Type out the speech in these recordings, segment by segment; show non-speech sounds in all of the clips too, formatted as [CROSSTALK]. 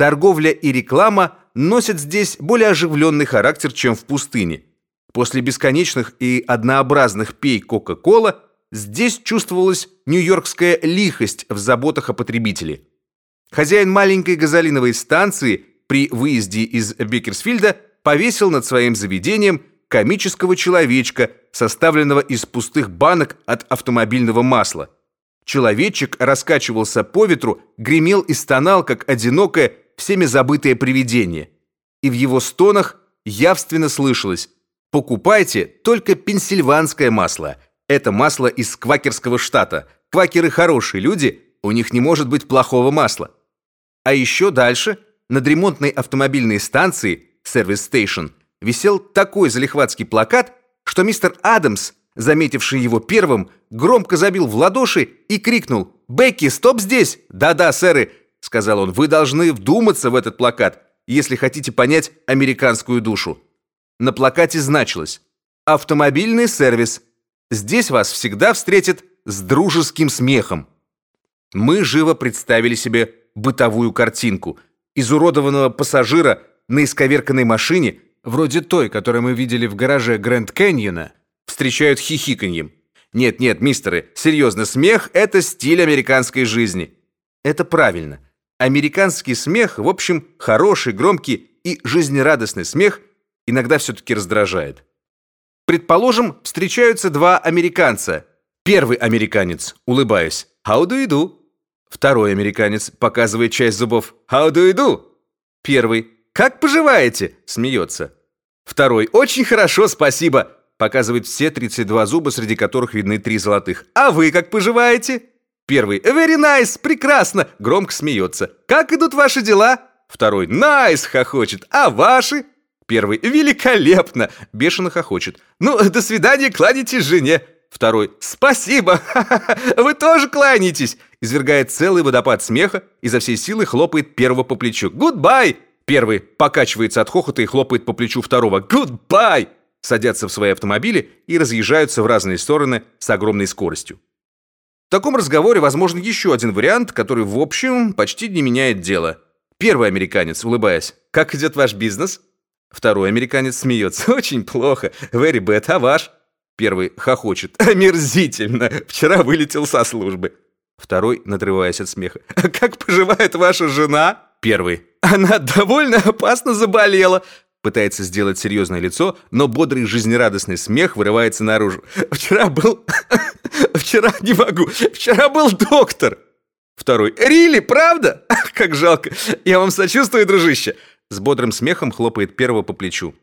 торговля и реклама носят здесь более оживленный характер, чем в пустыне. После бесконечных и однообразных пей Кока-Кола здесь чувствовалась нью-йоркская лихость в заботах о потребителе. Хозяин маленькой газолиновой станции при выезде из Беккерсфилда повесил над своим заведением комического человечка, составленного из пустых банок от автомобильного масла. Человечек раскачивался по ветру, гремел и стонал, как одинокое, всеми забытое привидение. И в его стонах явственно слышалось «Покупайте только пенсильванское масло. Это масло из квакерского штата. Квакеры хорошие люди, у них не может быть плохого масла». А еще дальше, над ремонтной автомобильной станцией, сервис стейшн, висел такой залихватский плакат, что мистер Адамс, заметивший его первым, громко забил в ладоши и крикнул «Бекки, стоп здесь!» «Да-да, сэры!» — сказал он. «Вы должны вдуматься в этот плакат, если хотите понять американскую душу». На плакате значилось «Автомобильный сервис. Здесь вас всегда встретят с дружеским смехом». Мы живо представили себе бытовую картинку изуродованного пассажира на исковерканной машине, вроде той, которую мы видели в гараже Грэнд Кэньона, встречают хихиканьем. Нет, нет, мистеры, серьезно, смех это стиль американской жизни. Это правильно. Американский смех, в общем, хороший, громкий и жизнерадостный смех иногда все таки раздражает. Предположим, встречаются два американца. Первый американец, улыбаясь: "How do you do?" Второй американец показывает часть зубов. How do you do? Первый. Как поживаете? Смеется. Второй. Очень хорошо, спасибо. Показывает все 32 зуба, среди которых видны три золотых. А вы как поживаете? Первый. Very nice, прекрасно. Громко смеется. Как идут ваши дела? Второй. Nice, хохочет. А ваши? Первый. Великолепно. Бешено хохочет. Ну, [LAUGHS] до свидания, кланяйтесь жене. Второй «Спасибо! [LAUGHS] Вы тоже кланяетесь!» Извергает целый водопад смеха и изо всей силы хлопает первого по плечу. «Goodbye!» Первый покачивается от хохота и хлопает по плечу второго. «Goodbye!» Садятся в свои автомобили и разъезжаются в разные стороны с огромной скоростью. В таком разговоре возможен еще один вариант, который, в общем, почти не меняет дело. Первый американец, улыбаясь. «Как идет ваш бизнес?» Второй американец смеется. [LAUGHS] «Очень плохо. Very bad. А ваш?» Первый хохочет. [LAUGHS] Омерзительно. Вчера вылетел со службы. Второй, надрываясь от смеха. «А как поживает ваша жена?» Первый. «Она довольно опасно заболела». Пытается сделать серьезное лицо, но бодрый жизнерадостный смех вырывается наружу. «Вчера был... [LAUGHS] Вчера не могу. Вчера был доктор». Второй. «Рили, правда? [LAUGHS] Как жалко. Я вам сочувствую, дружище». С бодрым смехом хлопает первого по плечу.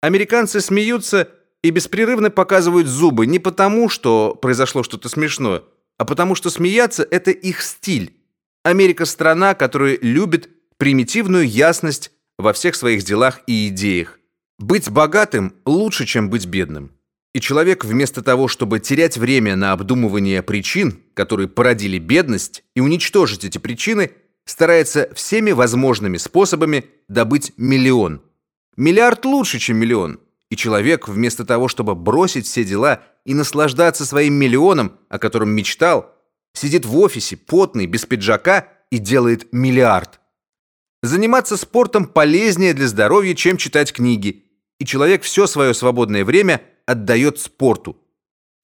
Американцы смеются и беспрерывно показывают зубы не потому, что произошло что-то смешное, а потому что смеяться это их стиль. Америка страна, которая любит примитивную ясность во всех своих делах и идеях. Быть богатым лучше, чем быть бедным. И человек вместо того, чтобы терять время на обдумывание причин, которые породили бедность, и уничтожить эти причины, старается всеми возможными способами добыть миллион. Миллиард лучше, чем миллион. И человек, вместо того, чтобы бросить все дела и наслаждаться своим миллионом, о котором мечтал, сидит в офисе, потный, без пиджака и делает миллиард. Заниматься спортом полезнее для здоровья, чем читать книги, и человек все свое свободное время отдает спорту.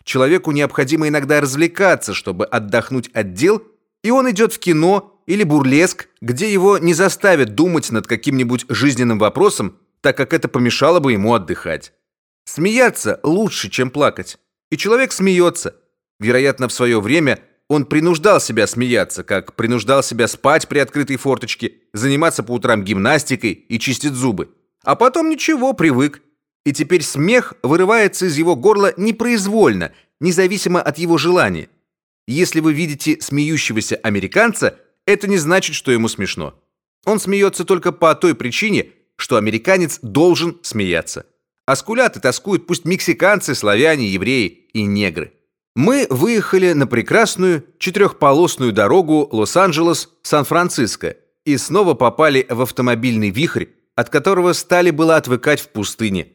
Человеку необходимо иногда развлекаться, чтобы отдохнуть от дел, и он идет в кино или бурлеск, где его не заставят думать над каким-нибудь жизненным вопросом, так как это помешало бы ему отдыхать. Смеяться лучше, чем плакать. И человек смеется. Вероятно, в свое время он принуждал себя смеяться, как принуждал себя спать при открытой форточке, заниматься по утрам гимнастикой и чистить зубы. А потом ничего, привык. И теперь смех вырывается из его горла непроизвольно, независимо от его желания. Если вы видите смеющегося американца, это не значит, что ему смешно. Он смеется только по той причине, что американец должен смеяться. А скулят и тоскуют пусть мексиканцы, славяне, евреи и негры. Мы выехали на прекрасную четырехполосную дорогу Лос-Анджелес-Сан-Франциско и снова попали в автомобильный вихрь, от которого стали было отвыкать в пустыне.